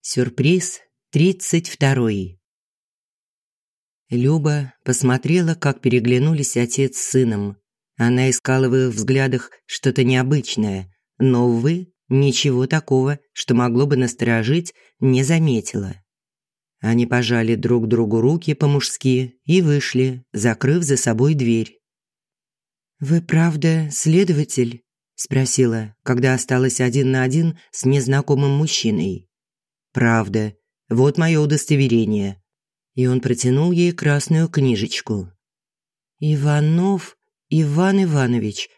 Сюрприз тридцать второй. Люба посмотрела, как переглянулись отец с сыном. Она искала в их взглядах что-то необычное, но, увы, ничего такого, что могло бы насторожить, не заметила. Они пожали друг другу руки по-мужски и вышли, закрыв за собой дверь. «Вы правда следователь?» – спросила, когда осталась один на один с незнакомым мужчиной. Правда. Вот мое удостоверение. И он протянул ей красную книжечку. Иванов Иван Иванович,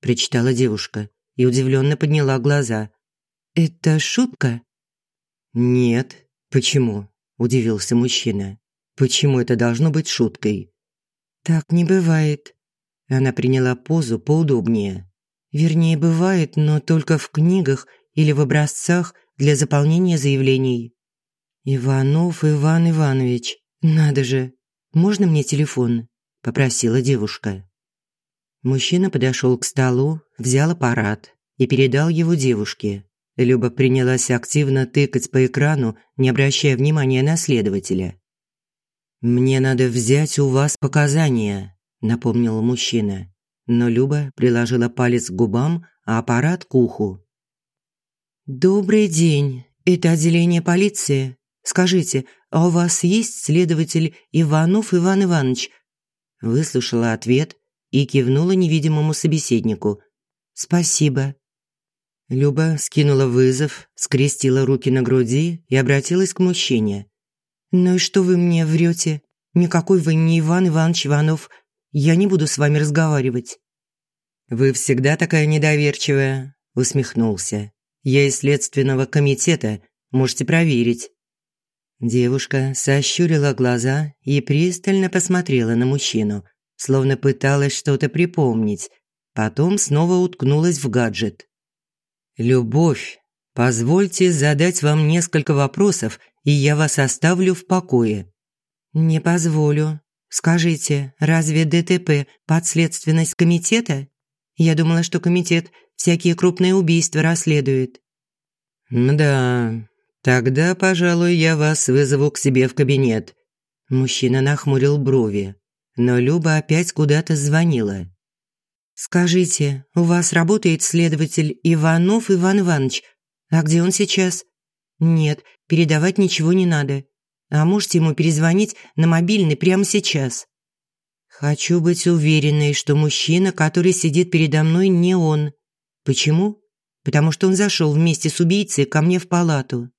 прочитала девушка и удивленно подняла глаза. Это шутка? Нет. Почему? удивился мужчина. Почему это должно быть шуткой? Так не бывает. Она приняла позу поудобнее. Вернее, бывает, но только в книгах или в образцах для заполнения заявлений. Иванов Иван Иванович. Надо же. Можно мне телефон? попросила девушка. Мужчина подошел к столу, взял аппарат и передал его девушке. Люба принялась активно тыкать по экрану, не обращая внимания на следователя. «Мне надо взять у вас показания», – напомнил мужчина. Но Люба приложила палец к губам, а аппарат к уху. «Добрый день. Это отделение полиции. Скажите, а у вас есть следователь Иванов Иван Иванович?» Выслушала ответ и кивнула невидимому собеседнику. «Спасибо». Люба скинула вызов, скрестила руки на груди и обратилась к мужчине. «Ну и что вы мне врете? Никакой вы не Иван Иванович Иванов. Я не буду с вами разговаривать». «Вы всегда такая недоверчивая», – усмехнулся. Я из следственного комитета, можете проверить». Девушка сощурила глаза и пристально посмотрела на мужчину, словно пыталась что-то припомнить. Потом снова уткнулась в гаджет. «Любовь, позвольте задать вам несколько вопросов, и я вас оставлю в покое». «Не позволю. Скажите, разве ДТП – подследственность комитета? Я думала, что комитет всякие крупные убийства расследует». «Да, тогда, пожалуй, я вас вызову к себе в кабинет». Мужчина нахмурил брови, но Люба опять куда-то звонила. «Скажите, у вас работает следователь Иванов Иван Иванович? А где он сейчас?» «Нет, передавать ничего не надо. А можете ему перезвонить на мобильный прямо сейчас?» «Хочу быть уверенной, что мужчина, который сидит передо мной, не он. Почему? Потому что он зашел вместе с убийцей ко мне в палату.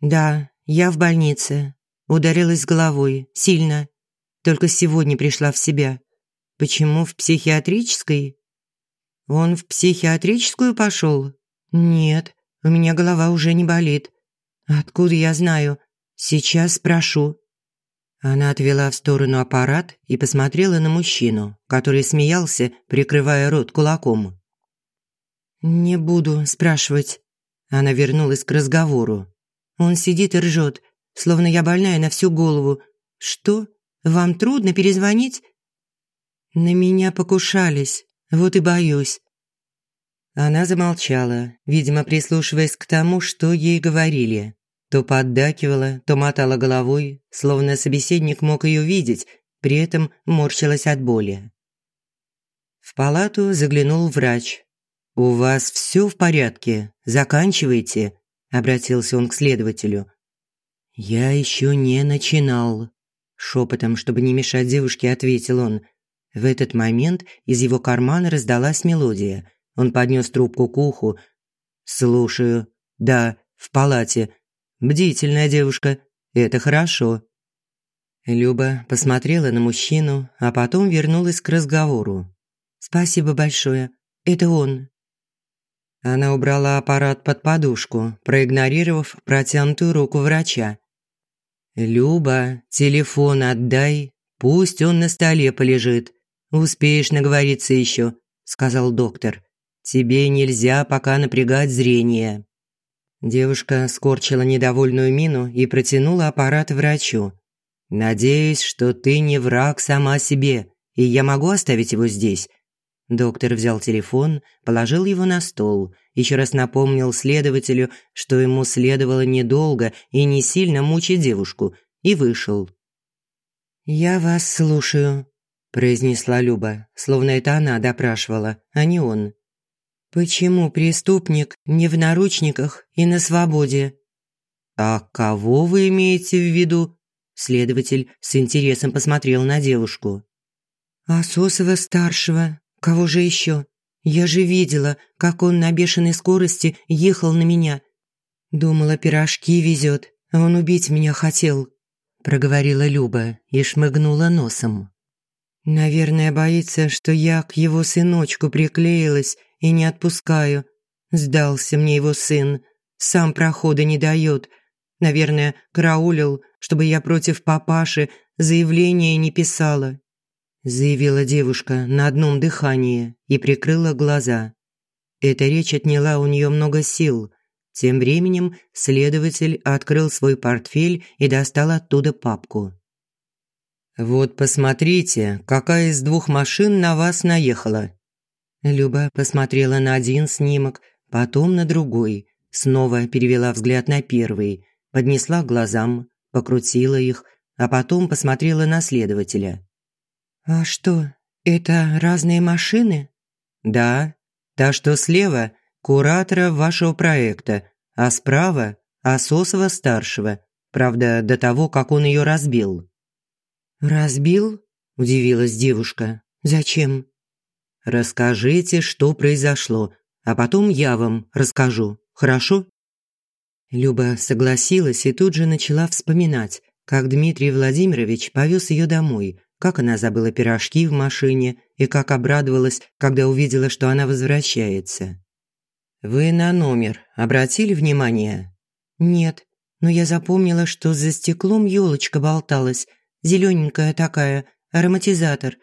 Да, я в больнице. Ударилась головой. Сильно. Только сегодня пришла в себя. Почему в психиатрической? Он в психиатрическую пошел? Нет, у меня голова уже не болит. Откуда я знаю? Сейчас спрошу. Она отвела в сторону аппарат и посмотрела на мужчину, который смеялся, прикрывая рот кулаком. «Не буду спрашивать». Она вернулась к разговору. Он сидит и ржет, словно я больная на всю голову. «Что? Вам трудно перезвонить?» «На меня покушались, вот и боюсь». Она замолчала, видимо, прислушиваясь к тому, что ей говорили. То поддакивала, то мотала головой, словно собеседник мог ее видеть, при этом морщилась от боли. В палату заглянул врач, «У вас все в порядке? Заканчивайте», – обратился он к следователю. «Я еще не начинал», – шепотом, чтобы не мешать девушке, ответил он. В этот момент из его кармана раздалась мелодия. Он поднес трубку к уху. «Слушаю. Да, в палате. Бдительная девушка. Это хорошо». Люба посмотрела на мужчину, а потом вернулась к разговору. «Спасибо большое. Это он, она убрала аппарат под подушку, проигнорировав протянутую руку врача. «Люба, телефон отдай, пусть он на столе полежит. Успеешь наговориться еще», – сказал доктор. «Тебе нельзя пока напрягать зрение». Девушка скорчила недовольную мину и протянула аппарат врачу. «Надеюсь, что ты не враг сама себе, и я могу оставить его здесь. Доктор взял телефон, положил его на стол еще раз напомнил следователю, что ему следовало недолго и не сильно мучить девушку, и вышел. «Я вас слушаю», – произнесла Люба, словно это она допрашивала, а не он. «Почему преступник не в наручниках и на свободе?» «А кого вы имеете в виду?» Следователь с интересом посмотрел на девушку. «Асосова-старшего. Кого же еще? Я же видела, как он на бешеной скорости ехал на меня. Думала, пирожки везет, а он убить меня хотел», – проговорила Люба и шмыгнула носом. «Наверное, боится, что я к его сыночку приклеилась и не отпускаю. Сдался мне его сын, сам прохода не дает, Наверное, караулил, чтобы я против папаши заявление не писала», заявила девушка на одном дыхании и прикрыла глаза. Эта речь отняла у нее много сил. Тем временем следователь открыл свой портфель и достал оттуда папку. «Вот посмотрите, какая из двух машин на вас наехала». Люба посмотрела на один снимок, потом на другой, снова перевела взгляд на первый поднесла к глазам, покрутила их, а потом посмотрела на следователя. «А что, это разные машины?» «Да. Та, что слева – куратора вашего проекта, а справа – Асосова-старшего, правда, до того, как он ее разбил». «Разбил?» – удивилась девушка. «Зачем?» «Расскажите, что произошло, а потом я вам расскажу, хорошо?» Люба согласилась и тут же начала вспоминать, как Дмитрий Владимирович повез ее домой, как она забыла пирожки в машине и как обрадовалась, когда увидела, что она возвращается. «Вы на номер обратили внимание?» «Нет, но я запомнила, что за стеклом елочка болталась, зелененькая такая, ароматизатор.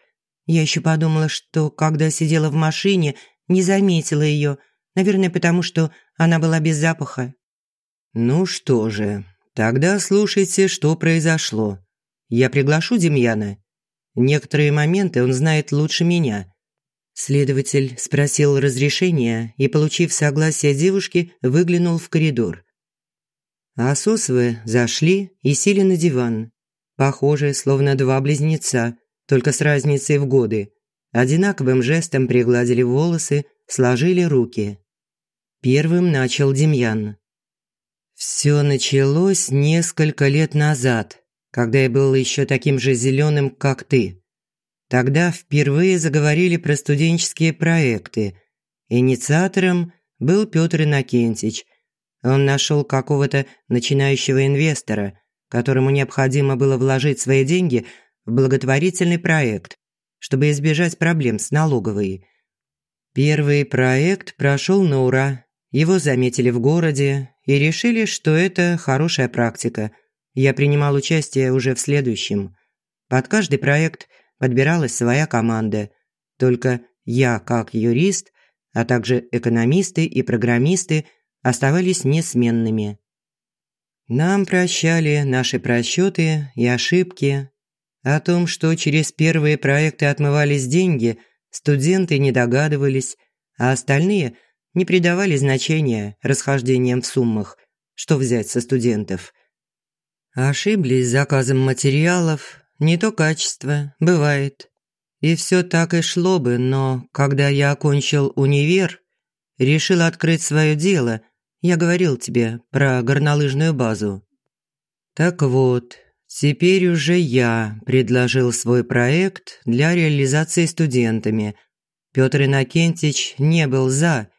Я еще подумала, что, когда сидела в машине, не заметила ее, наверное, потому что она была без запаха. «Ну что же, тогда слушайте, что произошло. Я приглашу Демьяна. Некоторые моменты он знает лучше меня». Следователь спросил разрешения и, получив согласие девушки, выглянул в коридор. Асосвы зашли и сели на диван. Похожие, словно два близнеца, только с разницей в годы. Одинаковым жестом пригладили волосы, сложили руки. Первым начал Демьян. Все началось несколько лет назад, когда я был еще таким же зеленым, как ты. Тогда впервые заговорили про студенческие проекты. Инициатором был Петр Иннокентич. Он нашел какого-то начинающего инвестора, которому необходимо было вложить свои деньги в благотворительный проект, чтобы избежать проблем с налоговой. Первый проект прошел на ура. Его заметили в городе и решили, что это хорошая практика. Я принимал участие уже в следующем. Под каждый проект подбиралась своя команда. Только я, как юрист, а также экономисты и программисты оставались несменными. Нам прощали наши просчеты и ошибки. О том, что через первые проекты отмывались деньги, студенты не догадывались, а остальные – не придавали значения расхождениям в суммах. Что взять со студентов? Ошиблись с заказом материалов, не то качество, бывает. И все так и шло бы, но когда я окончил универ, решил открыть свое дело, я говорил тебе про горнолыжную базу. Так вот, теперь уже я предложил свой проект для реализации студентами. Петр Иннокентич не был «за»,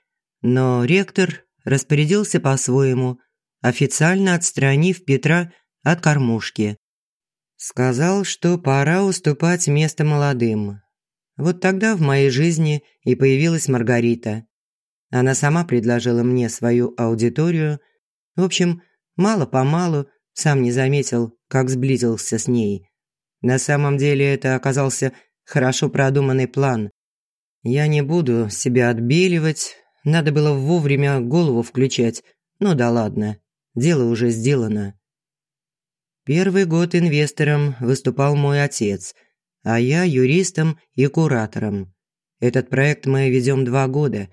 но ректор распорядился по-своему, официально отстранив Петра от кормушки. Сказал, что пора уступать место молодым. Вот тогда в моей жизни и появилась Маргарита. Она сама предложила мне свою аудиторию. В общем, мало-помалу сам не заметил, как сблизился с ней. На самом деле это оказался хорошо продуманный план. Я не буду себя отбеливать, надо было вовремя голову включать. Ну да ладно, дело уже сделано. Первый год инвестором выступал мой отец, а я юристом и куратором. Этот проект мы ведем два года.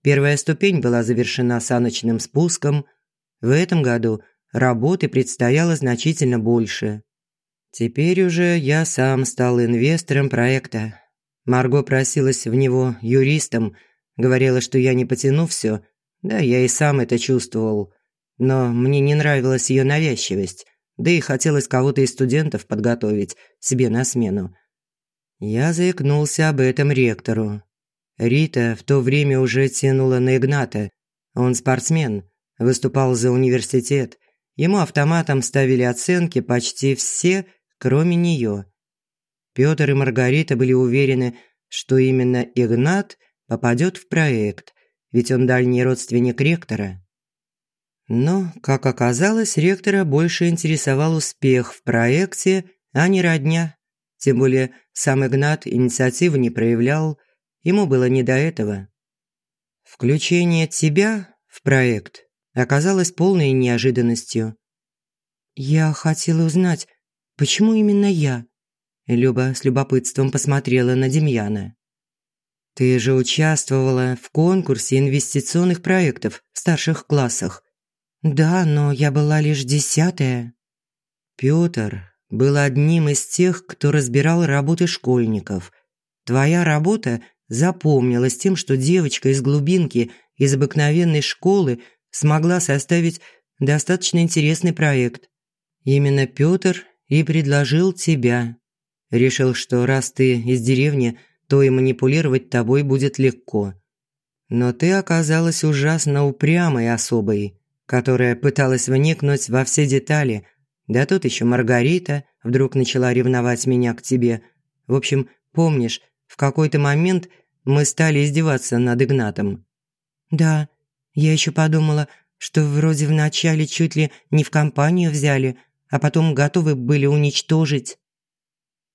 Первая ступень была завершена саночным спуском. В этом году работы предстояло значительно больше. Теперь уже я сам стал инвестором проекта. Марго просилась в него юристом, говорила, что я не потяну все. Да, я и сам это чувствовал. Но мне не нравилась ее навязчивость, да и хотелось кого-то из студентов подготовить себе на смену. Я заикнулся об этом ректору. Рита в то время уже тянула на Игната. Он спортсмен, выступал за университет. Ему автоматом ставили оценки почти все, кроме нее. Пётр и Маргарита были уверены, что именно Игнат попадет в проект, ведь он дальний родственник ректора. Но, как оказалось, ректора больше интересовал успех в проекте, а не родня. Тем более сам Игнат инициативы не проявлял, ему было не до этого. Включение тебя в проект оказалось полной неожиданностью. «Я хотела узнать, почему именно я?» Люба с любопытством посмотрела на Демьяна. «Ты же участвовала в конкурсе инвестиционных проектов в старших классах». «Да, но я была лишь десятая». Пётр был одним из тех, кто разбирал работы школьников. Твоя работа запомнилась тем, что девочка из глубинки, из обыкновенной школы смогла составить достаточно интересный проект. Именно Пётр и предложил тебя. Решил, что раз ты из деревни, то и манипулировать тобой будет легко. Но ты оказалась ужасно упрямой особой, которая пыталась вникнуть во все детали. Да тут еще Маргарита вдруг начала ревновать меня к тебе. В общем, помнишь, в какой-то момент мы стали издеваться над Игнатом. Да, я еще подумала, что вроде вначале чуть ли не в компанию взяли, а потом готовы были уничтожить.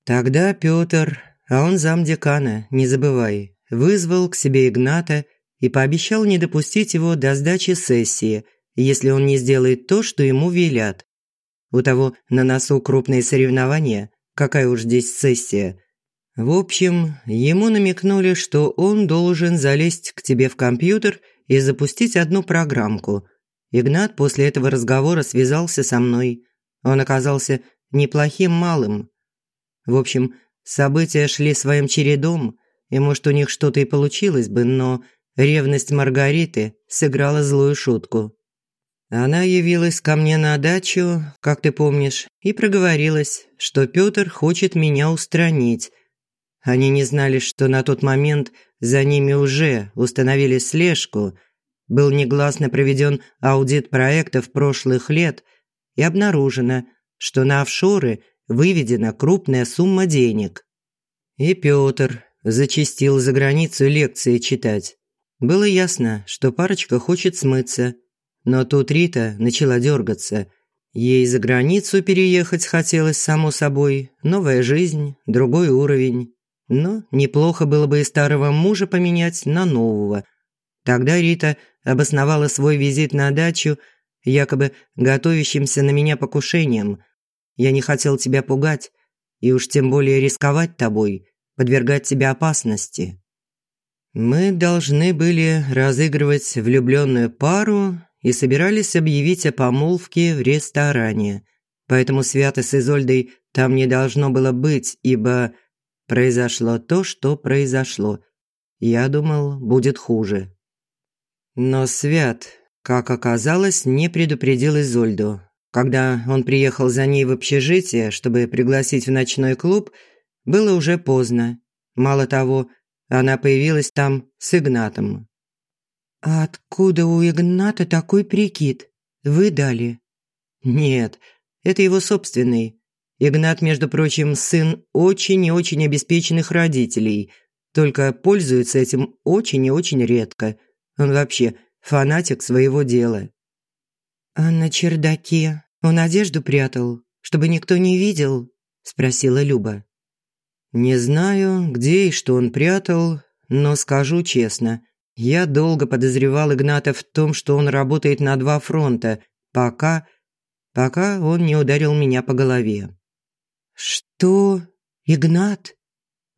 Тогда Пётр, а он замдекана, не забывай, вызвал к себе Игната и пообещал не допустить его до сдачи сессии, если он не сделает то, что ему велят. У того на носу крупные соревнования, какая уж здесь сессия. В общем, ему намекнули, что он должен залезть к тебе в компьютер и запустить одну программку. Игнат после этого разговора связался со мной. Он оказался неплохим малым, в общем, события шли своим чередом, и, может, у них что-то и получилось бы, но ревность Маргариты сыграла злую шутку. Она явилась ко мне на дачу, как ты помнишь, и проговорилась, что Пётр хочет меня устранить. Они не знали, что на тот момент за ними уже установили слежку. Был негласно проведен аудит проектов прошлых лет и обнаружено, что на офшоры выведена крупная сумма денег. И Пётр зачастил за границу лекции читать. Было ясно, что парочка хочет смыться. Но тут Рита начала дергаться. Ей за границу переехать хотелось, само собой. Новая жизнь, другой уровень. Но неплохо было бы и старого мужа поменять на нового. Тогда Рита обосновала свой визит на дачу якобы готовящимся на меня покушением – я не хотел тебя пугать, и уж тем более рисковать тобой, подвергать тебя опасности. Мы должны были разыгрывать влюбленную пару и собирались объявить о помолвке в ресторане. Поэтому Свята с Изольдой там не должно было быть, ибо произошло то, что произошло. Я думал, будет хуже. Но Свят, как оказалось, не предупредил Изольду, когда он приехал за ней в общежитие, чтобы пригласить в ночной клуб, было уже поздно. Мало того, она появилась там с Игнатом. «А откуда у Игната такой прикид? Вы дали?» «Нет, это его собственный. Игнат, между прочим, сын очень и очень обеспеченных родителей, только пользуется этим очень и очень редко. Он вообще фанатик своего дела. «А на чердаке он одежду прятал, чтобы никто не видел?» – спросила Люба. «Не знаю, где и что он прятал, но скажу честно, я долго подозревал Игната в том, что он работает на два фронта, пока... пока он не ударил меня по голове». «Что? Игнат?»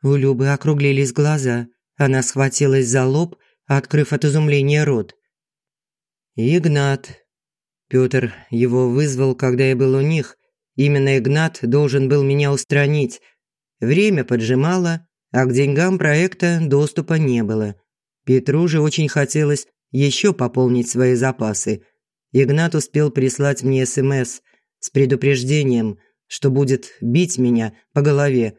У Любы округлились глаза. Она схватилась за лоб, открыв от изумления рот. «Игнат». Пётр его вызвал, когда я был у них. Именно Игнат должен был меня устранить. Время поджимало, а к деньгам проекта доступа не было. Петру же очень хотелось еще пополнить свои запасы. Игнат успел прислать мне СМС с предупреждением, что будет бить меня по голове.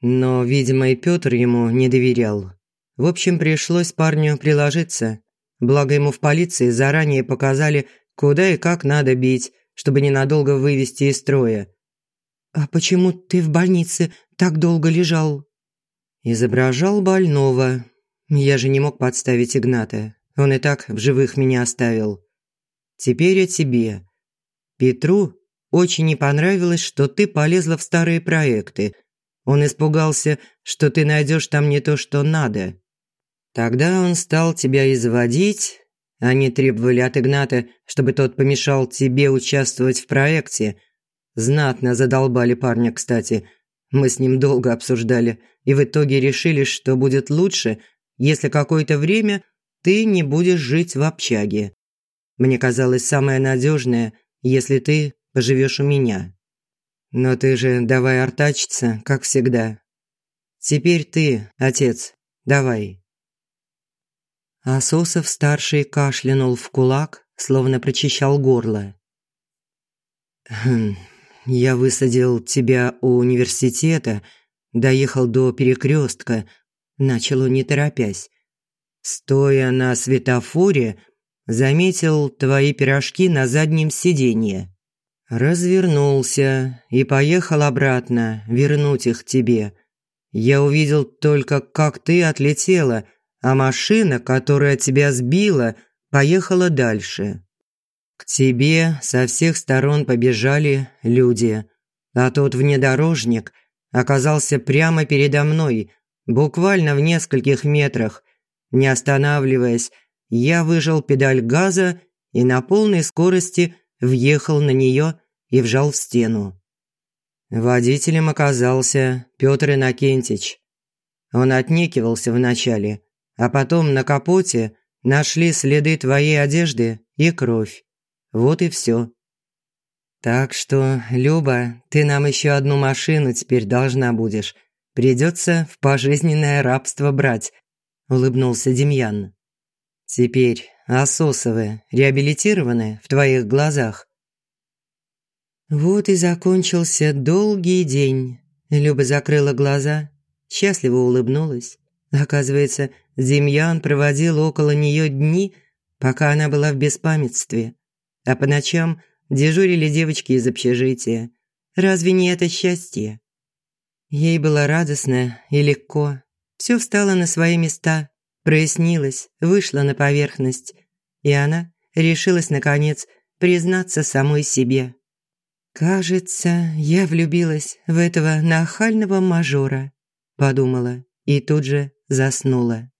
Но, видимо, и Петр ему не доверял. В общем, пришлось парню приложиться. Благо ему в полиции заранее показали, куда и как надо бить, чтобы ненадолго вывести из строя. «А почему ты в больнице так долго лежал?» Изображал больного. Я же не мог подставить Игната. Он и так в живых меня оставил. Теперь о тебе. Петру очень не понравилось, что ты полезла в старые проекты. Он испугался, что ты найдешь там не то, что надо. Тогда он стал тебя изводить. Они требовали от Игната, чтобы тот помешал тебе участвовать в проекте. Знатно задолбали парня, кстати. Мы с ним долго обсуждали и в итоге решили, что будет лучше, если какое-то время ты не будешь жить в общаге. Мне казалось самое надежное, если ты поживешь у меня. Но ты же давай артачиться, как всегда. Теперь ты, отец, давай. Асосов-старший кашлянул в кулак, словно прочищал горло. «Хм, «Я высадил тебя у университета, доехал до перекрестка, начал он не торопясь. Стоя на светофоре, заметил твои пирожки на заднем сиденье. Развернулся и поехал обратно, вернуть их тебе. Я увидел только, как ты отлетела, а машина, которая тебя сбила, поехала дальше. К тебе со всех сторон побежали люди, а тот внедорожник оказался прямо передо мной, буквально в нескольких метрах. Не останавливаясь, я выжал педаль газа и на полной скорости въехал на нее и вжал в стену. Водителем оказался Петр Иннокентич. Он отнекивался вначале, а потом на капоте нашли следы твоей одежды и кровь. Вот и все. Так что, Люба, ты нам еще одну машину теперь должна будешь. Придется в пожизненное рабство брать, улыбнулся Демьян. Теперь Асосовы реабилитированы в твоих глазах. Вот и закончился долгий день. Люба закрыла глаза, счастливо улыбнулась. Оказывается, Демьян проводил около нее дни, пока она была в беспамятстве а по ночам дежурили девочки из общежития. Разве не это счастье? Ей было радостно и легко. Все встало на свои места, прояснилось, вышло на поверхность, и она решилась, наконец, признаться самой себе. «Кажется, я влюбилась в этого нахального мажора», – подумала и тут же заснула.